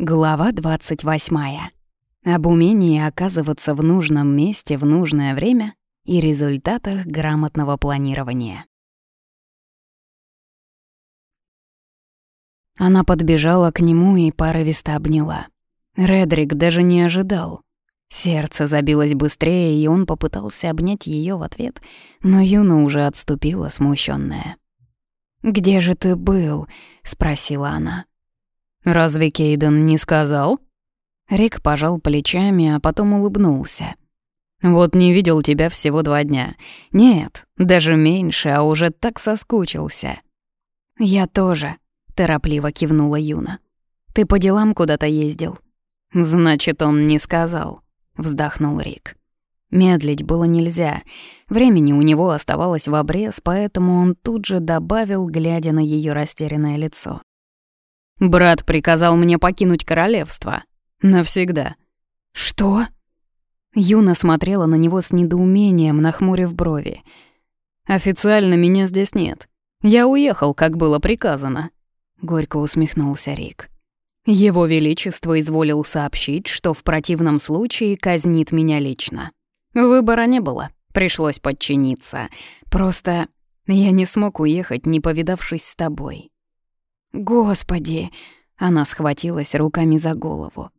Глава 28. Об умении оказываться в нужном месте в нужное время и результатах грамотного планирования. Она подбежала к нему и порывисто обняла. Редрик даже не ожидал. Сердце забилось быстрее, и он попытался обнять ее в ответ, но Юна уже отступила, смущенная. «Где же ты был?» — спросила она. «Разве Кейден не сказал?» Рик пожал плечами, а потом улыбнулся. «Вот не видел тебя всего два дня. Нет, даже меньше, а уже так соскучился». «Я тоже», — торопливо кивнула Юна. «Ты по делам куда-то ездил?» «Значит, он не сказал», — вздохнул Рик. Медлить было нельзя. Времени у него оставалось в обрез, поэтому он тут же добавил, глядя на ее растерянное лицо. Брат приказал мне покинуть королевство. Навсегда. Что? Юна смотрела на него с недоумением, нахмурив брови. Официально меня здесь нет. Я уехал, как было приказано. Горько усмехнулся Рик. Его Величество изволил сообщить, что в противном случае казнит меня лично. Выбора не было, пришлось подчиниться. Просто я не смог уехать, не повидавшись с тобой. Господи! Она схватилась руками за голову.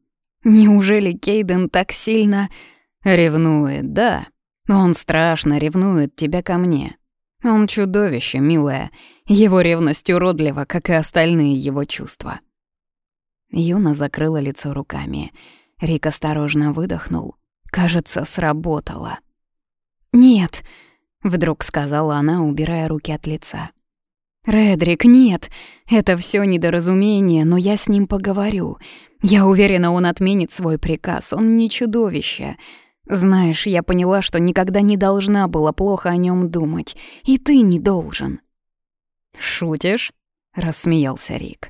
Неужели Кейден так сильно ревнует, да? Он страшно ревнует тебя ко мне. Он чудовище, милая. Его ревность уродлива, как и остальные его чувства. Юна закрыла лицо руками. Рик осторожно выдохнул. Кажется, сработало. «Нет», — вдруг сказала она, убирая руки от лица. «Редрик, нет! Это все недоразумение, но я с ним поговорю. Я уверена, он отменит свой приказ, он не чудовище. Знаешь, я поняла, что никогда не должна была плохо о нем думать, и ты не должен». «Шутишь?» — рассмеялся Рик.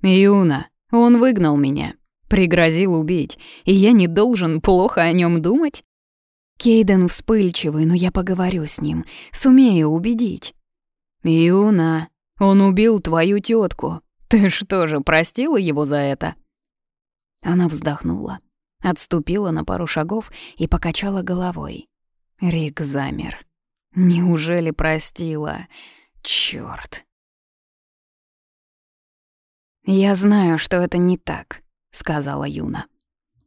«Юна, он выгнал меня, пригрозил убить, и я не должен плохо о нем думать?» Кейден вспыльчивый, но я поговорю с ним, сумею убедить. «Юна, он убил твою тетку. Ты что же, простила его за это?» Она вздохнула, отступила на пару шагов и покачала головой. Рик замер. «Неужели простила? Чёрт!» «Я знаю, что это не так», — сказала Юна.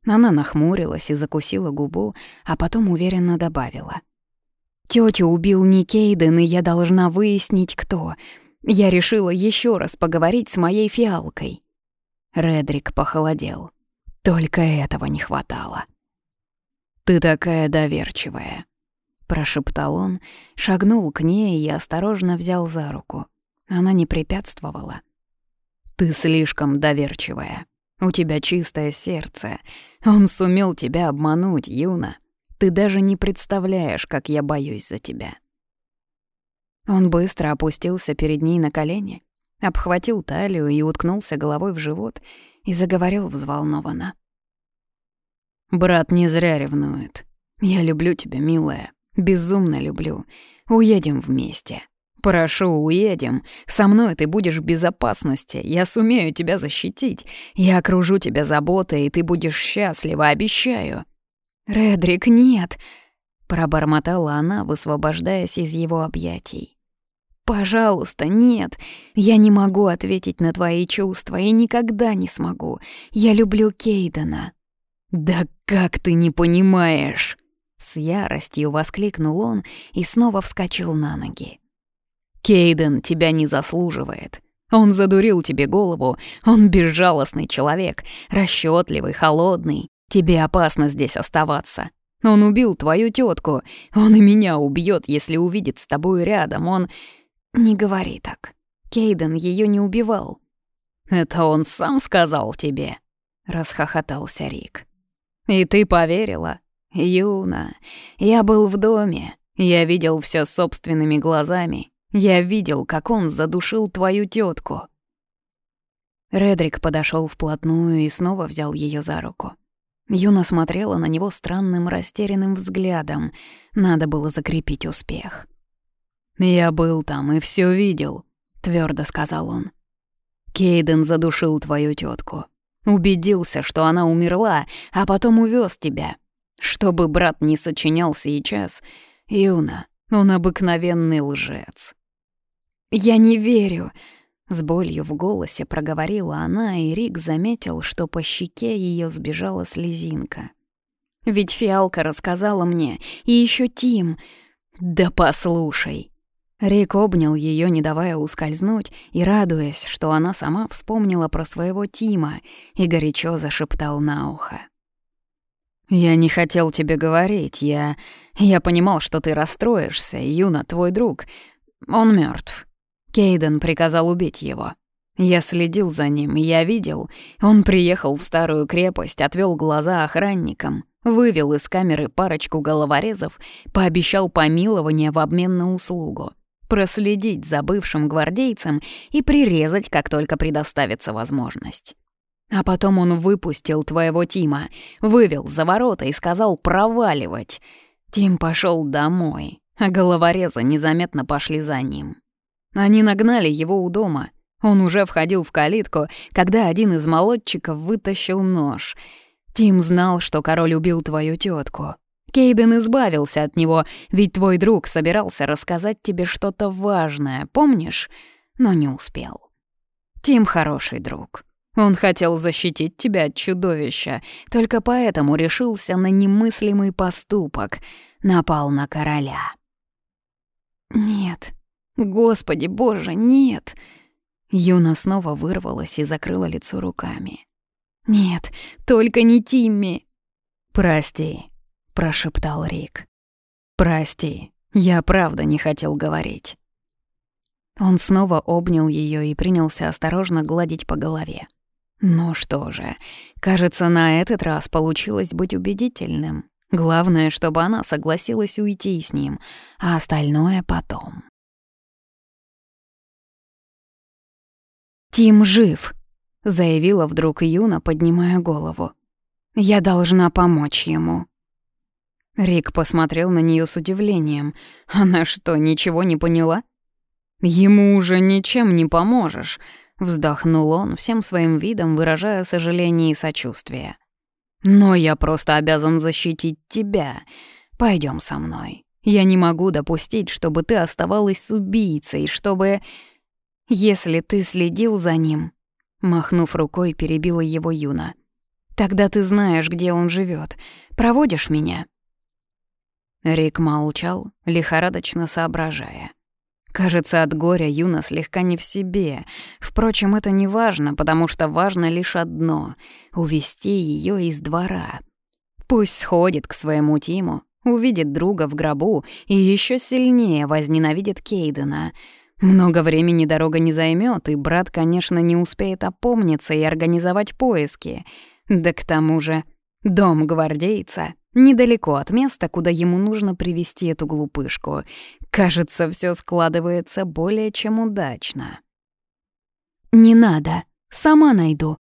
Она нахмурилась и закусила губу, а потом уверенно добавила. Тётю убил не Кейден, и я должна выяснить, кто. Я решила еще раз поговорить с моей фиалкой. Редрик похолодел. Только этого не хватало. «Ты такая доверчивая», — прошептал он, шагнул к ней и осторожно взял за руку. Она не препятствовала. «Ты слишком доверчивая. У тебя чистое сердце. Он сумел тебя обмануть, Юна. Ты даже не представляешь, как я боюсь за тебя». Он быстро опустился перед ней на колени, обхватил талию и уткнулся головой в живот и заговорил взволнованно. «Брат не зря ревнует. Я люблю тебя, милая, безумно люблю. Уедем вместе. Прошу, уедем. Со мной ты будешь в безопасности. Я сумею тебя защитить. Я окружу тебя заботой, и ты будешь счастлива, обещаю». «Редрик, нет!» — пробормотала она, высвобождаясь из его объятий. «Пожалуйста, нет! Я не могу ответить на твои чувства и никогда не смогу. Я люблю Кейдена». «Да как ты не понимаешь!» С яростью воскликнул он и снова вскочил на ноги. «Кейден тебя не заслуживает. Он задурил тебе голову, он безжалостный человек, расчетливый, холодный. Тебе опасно здесь оставаться. Он убил твою тетку. Он и меня убьет, если увидит с тобой рядом. Он... Не говори так. Кейден ее не убивал. Это он сам сказал тебе, расхохотался Рик. И ты поверила? Юна, я был в доме. Я видел все собственными глазами. Я видел, как он задушил твою тетку. Редрик подошел вплотную и снова взял ее за руку. Юна смотрела на него странным растерянным взглядом. Надо было закрепить успех. «Я был там и все видел», — твердо сказал он. «Кейден задушил твою тетку. Убедился, что она умерла, а потом увез тебя. Чтобы брат не сочинял сейчас, Юна, он обыкновенный лжец. «Я не верю», — с болью в голосе проговорила она, и Рик заметил, что по щеке ее сбежала слезинка. «Ведь фиалка рассказала мне, и еще Тим...» «Да послушай!» Рик обнял ее, не давая ускользнуть, и радуясь, что она сама вспомнила про своего Тима, и горячо зашептал на ухо. «Я не хотел тебе говорить, я... Я понимал, что ты расстроишься, Юна, твой друг. Он мертв. Кейден приказал убить его. Я следил за ним, я видел. Он приехал в старую крепость, отвел глаза охранникам, вывел из камеры парочку головорезов, пообещал помилование в обмен на услугу проследить за бывшим гвардейцем и прирезать, как только предоставится возможность. А потом он выпустил твоего Тима, вывел за ворота и сказал проваливать. Тим пошел домой, а головорезы незаметно пошли за ним. Они нагнали его у дома. Он уже входил в калитку, когда один из молодчиков вытащил нож. Тим знал, что король убил твою тетку, Кейден избавился от него, ведь твой друг собирался рассказать тебе что-то важное, помнишь? Но не успел. Тим хороший друг. Он хотел защитить тебя от чудовища, только поэтому решился на немыслимый поступок. Напал на короля. «Нет, Господи Боже, нет!» Юна снова вырвалась и закрыла лицо руками. «Нет, только не Тимми!» «Прости, прошептал Рик. «Прости, я правда не хотел говорить». Он снова обнял ее и принялся осторожно гладить по голове. Ну что же, кажется, на этот раз получилось быть убедительным. Главное, чтобы она согласилась уйти с ним, а остальное потом. «Тим жив», — заявила вдруг Юна, поднимая голову. «Я должна помочь ему». Рик посмотрел на нее с удивлением. Она что, ничего не поняла? Ему уже ничем не поможешь, вздохнул он, всем своим видом выражая сожаление и сочувствие. Но я просто обязан защитить тебя. Пойдем со мной. Я не могу допустить, чтобы ты оставалась с убийцей, чтобы... Если ты следил за ним, махнув рукой, перебила его Юна. Тогда ты знаешь, где он живет. Проводишь меня? Рик молчал, лихорадочно соображая. Кажется, от горя Юна слегка не в себе. Впрочем, это не важно, потому что важно лишь одно — увести ее из двора. Пусть сходит к своему Тиму, увидит друга в гробу и еще сильнее возненавидит Кейдена. Много времени дорога не займет, и брат, конечно, не успеет опомниться и организовать поиски. Да к тому же, дом гвардейца недалеко от места, куда ему нужно привести эту глупышку. Кажется, все складывается более чем удачно. «Не надо, сама найду».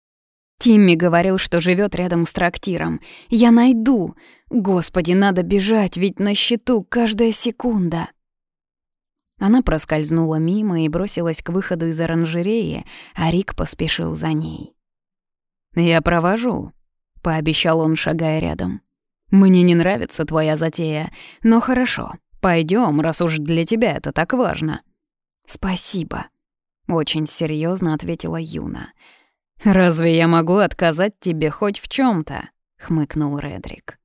Тимми говорил, что живет рядом с трактиром. «Я найду. Господи, надо бежать, ведь на счету каждая секунда». Она проскользнула мимо и бросилась к выходу из оранжереи, а Рик поспешил за ней. «Я провожу», — пообещал он, шагая рядом. Мне не нравится твоя затея, но хорошо, пойдем, раз уж для тебя это так важно». «Спасибо», — очень серьезно ответила Юна. «Разве я могу отказать тебе хоть в чем то хмыкнул Редрик.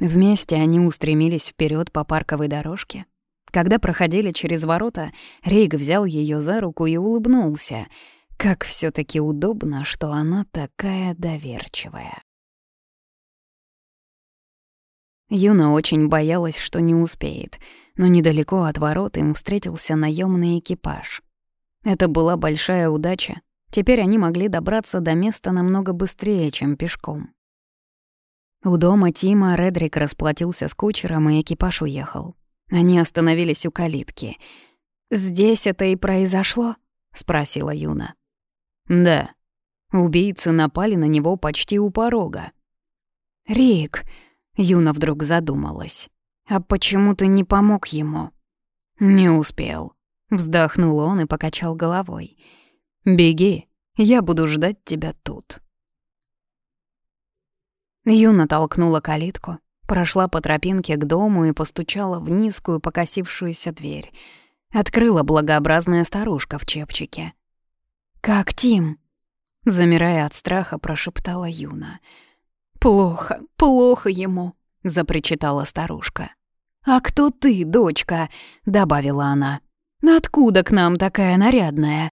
Вместе они устремились вперед по парковой дорожке. Когда проходили через ворота, Рейг взял ее за руку и улыбнулся. Как все таки удобно, что она такая доверчивая. Юна очень боялась, что не успеет, но недалеко от ворот им встретился наемный экипаж. Это была большая удача. Теперь они могли добраться до места намного быстрее, чем пешком. У дома Тима Редрик расплатился с кучером, и экипаж уехал. Они остановились у калитки. «Здесь это и произошло?» — спросила Юна. «Да. Убийцы напали на него почти у порога». «Рик!» Юна вдруг задумалась. «А почему ты не помог ему?» «Не успел», — вздохнул он и покачал головой. «Беги, Я буду ждать тебя тут». Юна толкнула калитку, прошла по тропинке к дому и постучала в низкую покосившуюся дверь. Открыла благообразная старушка в чепчике. «Как Тим?» Замирая от страха, прошептала Юна. «Плохо, плохо ему», — запричитала старушка. «А кто ты, дочка?» — добавила она. «Откуда к нам такая нарядная?»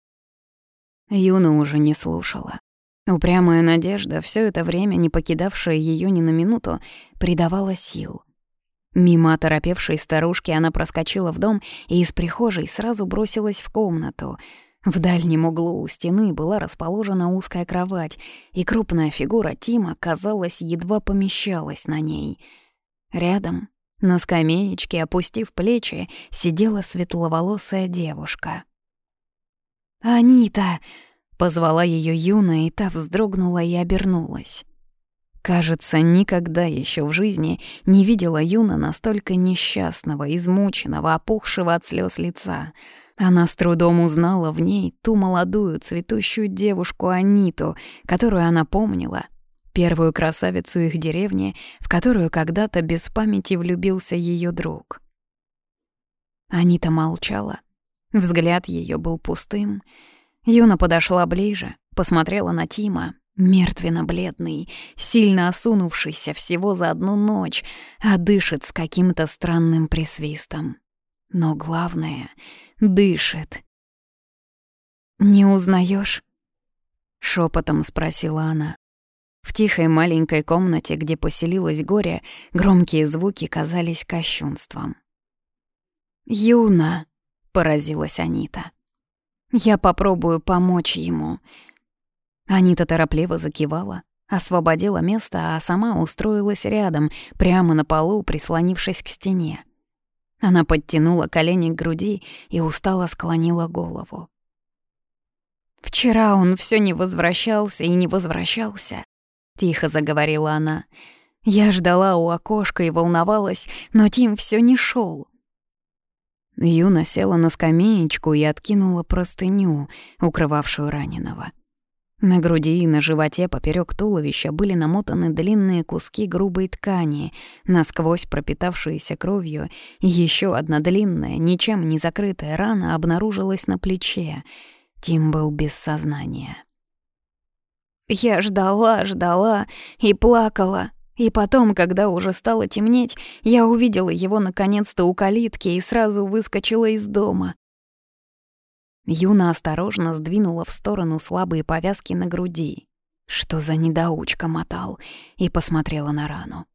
Юна уже не слушала. Упрямая надежда, все это время не покидавшая ее ни на минуту, придавала сил. Мимо оторопевшей старушки она проскочила в дом и из прихожей сразу бросилась в комнату. В дальнем углу у стены была расположена узкая кровать, и крупная фигура Тима, казалось, едва помещалась на ней. Рядом, на скамеечке, опустив плечи, сидела светловолосая девушка. «Анита!» Позвала ее Юна, и та вздрогнула и обернулась. Кажется, никогда еще в жизни не видела Юна настолько несчастного, измученного, опухшего от слез лица. Она с трудом узнала в ней ту молодую цветущую девушку Аниту, которую она помнила, первую красавицу их деревни, в которую когда-то без памяти влюбился ее друг. Анита молчала. Взгляд ее был пустым, Юна подошла ближе, посмотрела на Тима, мертвенно-бледный, сильно осунувшийся всего за одну ночь, а дышит с каким-то странным присвистом. Но главное — дышит. «Не узнаешь? шепотом спросила она. В тихой маленькой комнате, где поселилось горе, громкие звуки казались кощунством. «Юна!» — поразилась Анита. Я попробую помочь ему». Анита торопливо закивала, освободила место, а сама устроилась рядом, прямо на полу, прислонившись к стене. Она подтянула колени к груди и устало склонила голову. «Вчера он все не возвращался и не возвращался», — тихо заговорила она. «Я ждала у окошка и волновалась, но Тим все не шел. Юна села на скамеечку и откинула простыню, укрывавшую раненого. На груди и на животе поперек туловища были намотаны длинные куски грубой ткани, насквозь пропитавшиеся кровью, еще одна длинная, ничем не закрытая рана обнаружилась на плече. Тим был без сознания. «Я ждала, ждала и плакала», и потом, когда уже стало темнеть, я увидела его наконец-то у калитки и сразу выскочила из дома. Юна осторожно сдвинула в сторону слабые повязки на груди. Что за недоучка мотал, и посмотрела на рану.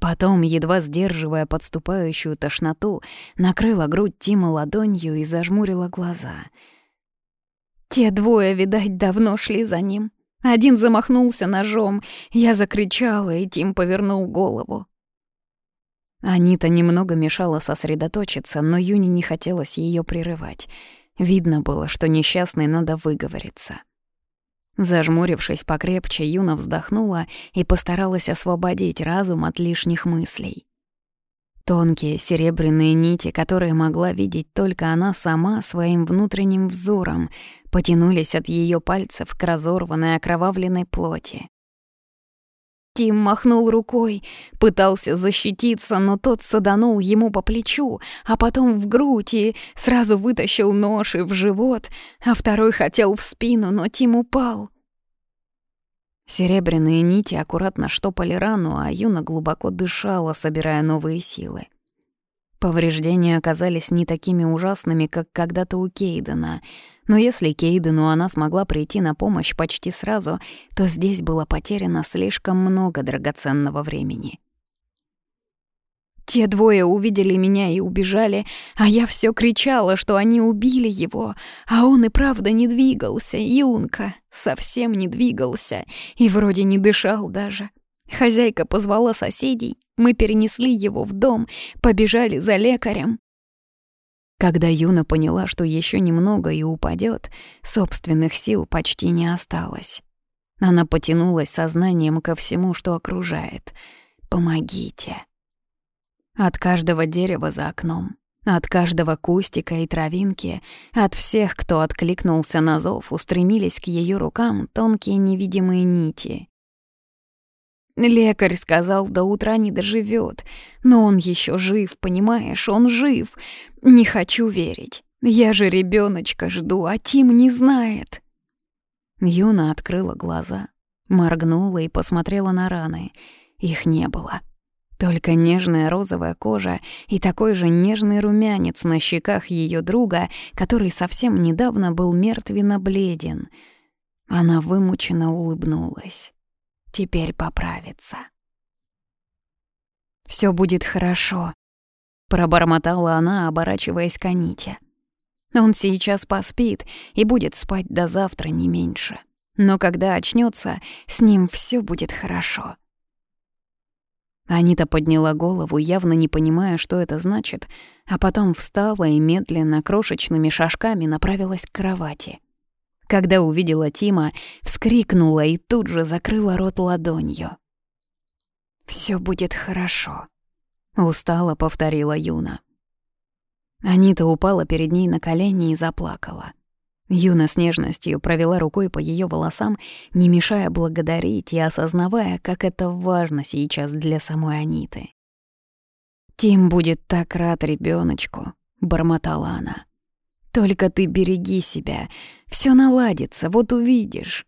Потом, едва сдерживая подступающую тошноту, накрыла грудь Тима ладонью и зажмурила глаза. Те двое, видать, давно шли за ним. Один замахнулся ножом, я закричала, и Тим повернул голову. Анита немного мешала сосредоточиться, но Юне не хотелось ее прерывать. Видно было, что несчастной надо выговориться. Зажмурившись покрепче, Юна вздохнула и постаралась освободить разум от лишних мыслей. Тонкие серебряные нити, которые могла видеть только она сама своим внутренним взором, потянулись от ее пальцев к разорванной окровавленной плоти. Тим махнул рукой, пытался защититься, но тот саданул ему по плечу, а потом в грудь и сразу вытащил нож и в живот, а второй хотел в спину, но Тим упал. Серебряные нити аккуратно штопали рану, а Юна глубоко дышала, собирая новые силы. Повреждения оказались не такими ужасными, как когда-то у Кейдена, но если Кейдену она смогла прийти на помощь почти сразу, то здесь было потеряно слишком много драгоценного времени. Те двое увидели меня и убежали, а я все кричала, что они убили его, а он и правда не двигался, юнка, совсем не двигался и вроде не дышал даже. Хозяйка позвала соседей, мы перенесли его в дом, побежали за лекарем. Когда Юна поняла, что еще немного и упадет, собственных сил почти не осталось. Она потянулась сознанием ко всему, что окружает. «Помогите!» От каждого дерева за окном, От каждого кустика и травинки, от всех, кто откликнулся на зов, устремились к ее рукам тонкие невидимые нити. Лекарь сказал, до утра не доживет, но он еще жив, понимаешь, он жив. Не хочу верить. Я же ребеночка жду, а Тим не знает. Юна открыла глаза, моргнула и посмотрела на раны. Их не было. Только нежная розовая кожа и такой же нежный румянец на щеках ее друга, который совсем недавно был мертвенно бледен. Она вымученно улыбнулась. Теперь поправится. Все будет хорошо», — пробормотала она, оборачиваясь к Аните. «Он сейчас поспит и будет спать до завтра не меньше. Но когда очнется, с ним все будет хорошо». Анита подняла голову, явно не понимая, что это значит, а потом встала и медленно, крошечными шажками направилась к кровати. Когда увидела Тима, вскрикнула и тут же закрыла рот ладонью. «Всё будет хорошо», — устало повторила Юна. Анита упала перед ней на колени и заплакала. Юна с нежностью провела рукой по ее волосам, не мешая благодарить и осознавая, как это важно сейчас для самой Аниты. «Тим будет так рад ребеночку, бормотала она. «Только ты береги себя, все наладится, вот увидишь».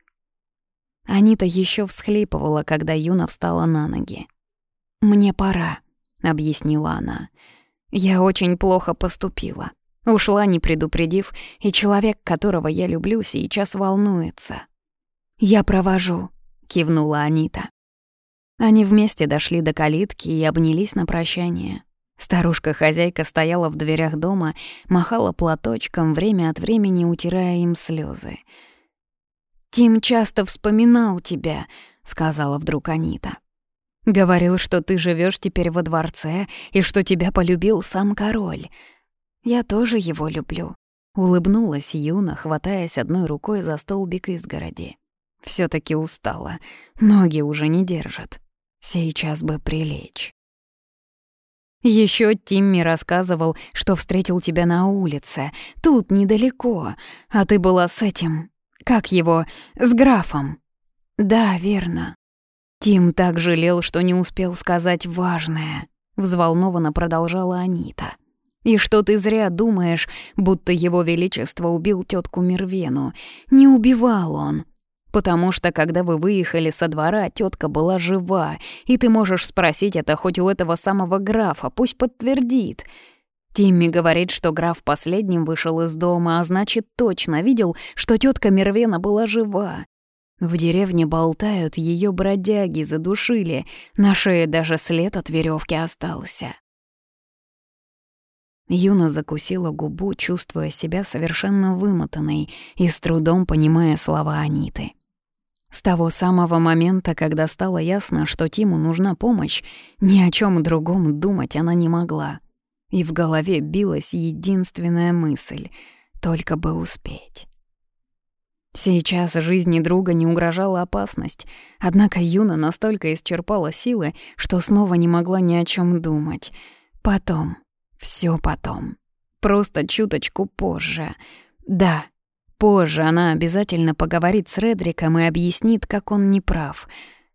Анита еще всхлипывала, когда Юна встала на ноги. «Мне пора», — объяснила она. «Я очень плохо поступила. Ушла, не предупредив, и человек, которого я люблю, сейчас волнуется. «Я провожу», — кивнула Анита. Они вместе дошли до калитки и обнялись на прощание. Старушка-хозяйка стояла в дверях дома, махала платочком, время от времени утирая им слезы. «Тим часто вспоминал тебя», — сказала вдруг Анита. «Говорил, что ты живешь теперь во дворце и что тебя полюбил сам король. Я тоже его люблю», — улыбнулась Юна, хватаясь одной рукой за столбик изгороди. все таки устала, ноги уже не держат. Сейчас бы прилечь. Еще Тимми рассказывал, что встретил тебя на улице, тут недалеко, а ты была с этим, как его, с графом. Да, верно. Тим так жалел, что не успел сказать важное, взволнованно продолжала Анита. И что ты зря думаешь, будто его величество убил тетку Мервену. Не убивал он. Потому что, когда вы выехали со двора, тетка была жива, и ты можешь спросить это хоть у этого самого графа, пусть подтвердит. Тимми говорит, что граф последним вышел из дома, а значит, точно видел, что тетка Мервена была жива. В деревне болтают, ее бродяги задушили, на шее даже след от веревки остался. Юна закусила губу, чувствуя себя совершенно вымотанной и с трудом понимая слова Аниты. С того самого момента, когда стало ясно, что Тиму нужна помощь, ни о чем другом думать она не могла. И в голове билась единственная мысль — только бы успеть. Сейчас жизни друга не угрожала опасность, однако Юна настолько исчерпала силы, что снова не могла ни о чем думать. Потом, все потом. Просто чуточку позже. Да, позже она обязательно поговорит с Редриком и объяснит, как он не прав.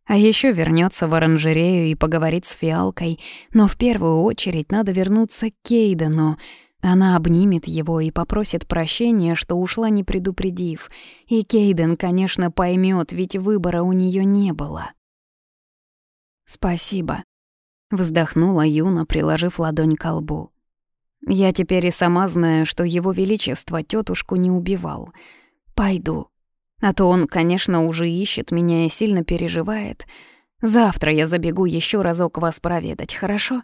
А еще вернется в оранжерею и поговорит с Фиалкой, но в первую очередь надо вернуться к Кейдену. Она обнимет его и попросит прощения, что ушла не предупредив. И Кейден, конечно, поймет, ведь выбора у нее не было. «Спасибо», — вздохнула Юна, приложив ладонь к лбу. Я теперь и сама знаю, что его величество тетушку не убивал. Пойду. А то он, конечно, уже ищет меня и сильно переживает. Завтра я забегу еще разок вас проведать, хорошо?»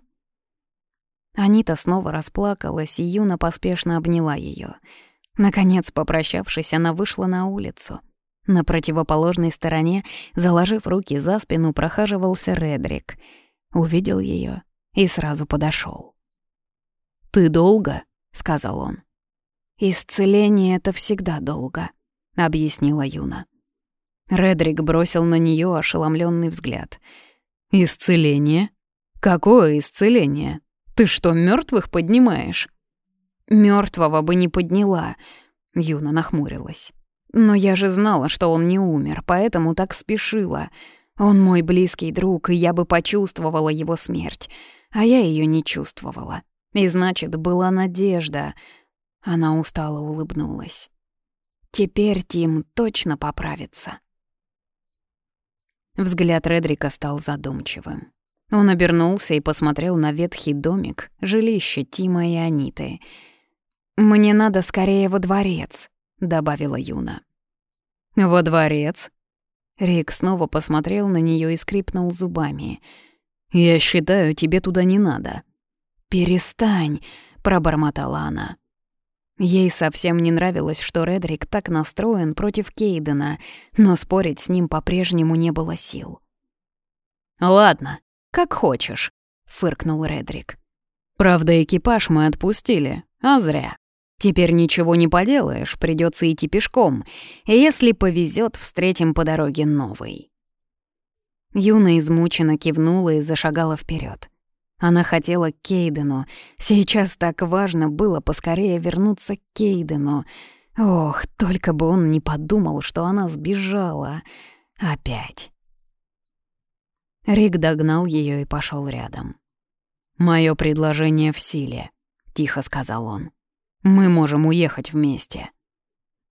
Анита снова расплакалась, и Юна поспешно обняла ее. Наконец, попрощавшись, она вышла на улицу. На противоположной стороне, заложив руки за спину, прохаживался Редрик. Увидел ее и сразу подошел. «Ты долго?» — сказал он. «Исцеление — это всегда долго», — объяснила Юна. Редрик бросил на нее ошеломленный взгляд. «Исцеление? Какое исцеление? Ты что, мертвых поднимаешь?» Мертвого бы не подняла. Юна нахмурилась. Но я же знала, что он не умер, поэтому так спешила. Он мой близкий друг, и я бы почувствовала его смерть. А я ее не чувствовала. И значит, была надежда. Она устало улыбнулась. Теперь Тим точно поправится. Взгляд Редрика стал задумчивым. Он обернулся и посмотрел на ветхий домик, жилище Тима и Аниты. «Мне надо скорее во дворец», — добавила Юна. «Во дворец?» Рик снова посмотрел на нее и скрипнул зубами. «Я считаю, тебе туда не надо». «Перестань», — пробормотала она. Ей совсем не нравилось, что Редрик так настроен против Кейдена, но спорить с ним по-прежнему не было сил. «Ладно, как хочешь», — фыркнул Редрик. «Правда, экипаж мы отпустили, а зря. Теперь ничего не поделаешь, придется идти пешком. Если повезет, встретим по дороге новый». Юна измученно кивнула и зашагала вперед. Она хотела к Кейдену. Сейчас так важно было поскорее вернуться к Кейдену. Ох, только бы он не подумал, что она сбежала. Опять. Рик догнал ее и пошел рядом. Мое предложение в силе», — тихо сказал он. «Мы можем уехать вместе».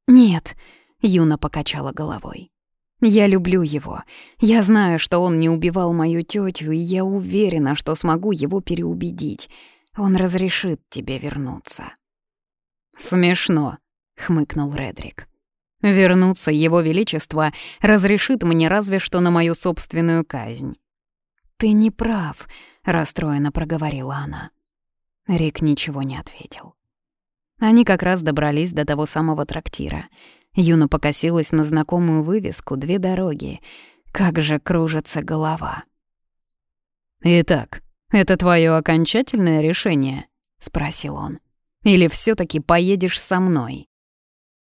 «Нет», — Юна покачала головой. Я люблю его. Я знаю, что он не убивал мою тетю, и я уверена, что смогу его переубедить. Он разрешит тебе вернуться». «Смешно», — хмыкнул Редрик. «Вернуться его величество разрешит мне разве что на мою собственную казнь». «Ты не прав», — расстроенно проговорила она. Рик ничего не ответил. Они как раз добрались до того самого трактира — Юна покосилась на знакомую вывеску «Две дороги». Как же кружится голова. «Итак, это твое окончательное решение?» — спросил он. «Или все таки поедешь со мной?»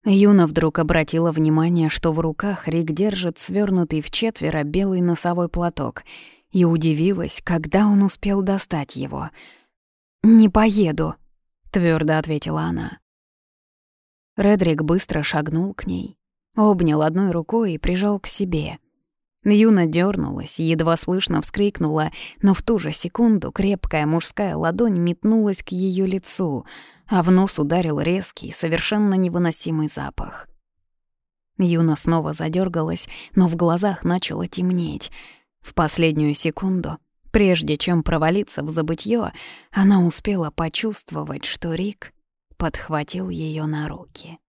Юна вдруг обратила внимание, что в руках Рик держит свернутый в четверо белый носовой платок, и удивилась, когда он успел достать его. «Не поеду», — твердо ответила она. Редрик быстро шагнул к ней, обнял одной рукой и прижал к себе. Юна дернулась, едва слышно вскрикнула, но в ту же секунду крепкая мужская ладонь метнулась к ее лицу, а в нос ударил резкий, совершенно невыносимый запах. Юна снова задергалась, но в глазах начало темнеть. В последнюю секунду, прежде чем провалиться в забытье, она успела почувствовать, что Рик подхватил ее на руки.